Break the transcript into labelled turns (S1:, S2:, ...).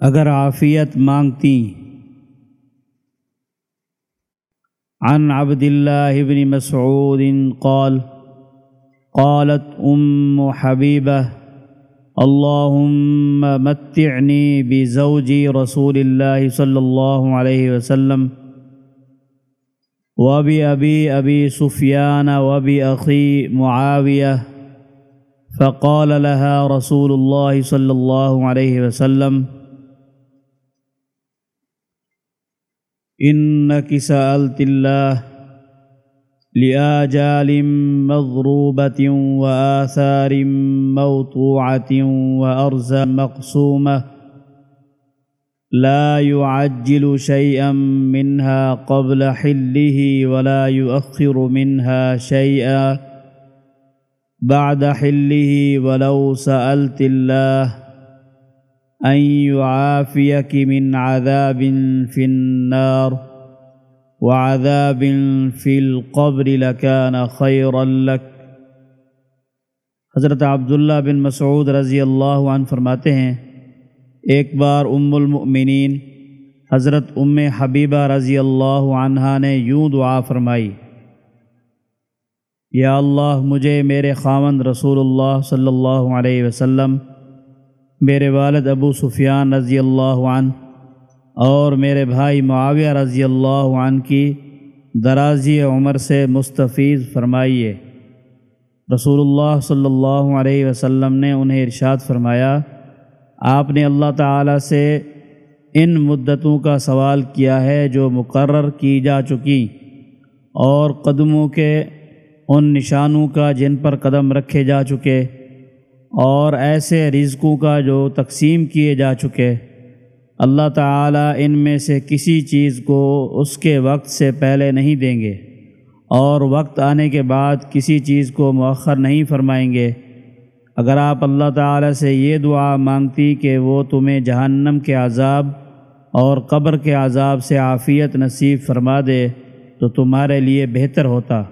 S1: اگر عافیت مانگتی۔ عن عبد الله بن مسعود قال قالت أم حبيبة اللهم متعني بزوجي رسول الله صلى الله عليه وسلم وبأبي أبي سفيان وبأخي معاوية فقال لها رسول الله صلى الله عليه وسلم إنك سألت الله لآجال مضروبة وآثار موطوعة وأرزا مقسومة لا يعجل شيئا منها قبل حله ولا يؤخر منها شيئا بعد حله ولو سألت الله أن يعافيك من عذاب في النار وعذاب في القبر لكان خيرا لك حضرت عبداللہ بن مسعود رضی اللہ عنہ فرماتے ہیں، ایک بار ام المؤمنین حضرت ام حبیبہ رضی اللہ عنہ نے یوں دعا فرمائی، یا اللہ مجھے میرے خاوند رسول اللہ صلی اللہ علیہ وسلم میرے والد ابو سفیان رضی اللہ عنہ اور میرے بھائی معاویہ رضی اللہ عنہ کی درازی عمر سے مستفیض فرمائیے۔ رسول اللہ صلی اللہ علیہ وسلم نے انہیں ارشاد فرمایا، آپ نے اللہ تعالی سے ان مدتوں کا سوال کیا ہے جو مقرر کی جا چکی اور قدموں کے ان نشانوں کا جن پر قدم رکھے جا چکے۔ اور ایسے رزقوں کا جو تقسیم کیے جا چکے۔ اللہ تعالیٰ ان میں سے کسی چیز کو اس کے وقت سے پہلے نہیں دیں گے اور وقت آنے کے بعد کسی چیز کو مؤخر نہیں فرمائیں گے۔ اگر آپ اللہ تعالیٰ سے یہ دعا مانگتی کہ وہ تمہیں جہنم کے عذاب اور قبر کے عذاب سے عافیت نصیب فرما دے تو تمہارے لیے بہتر ہوتا۔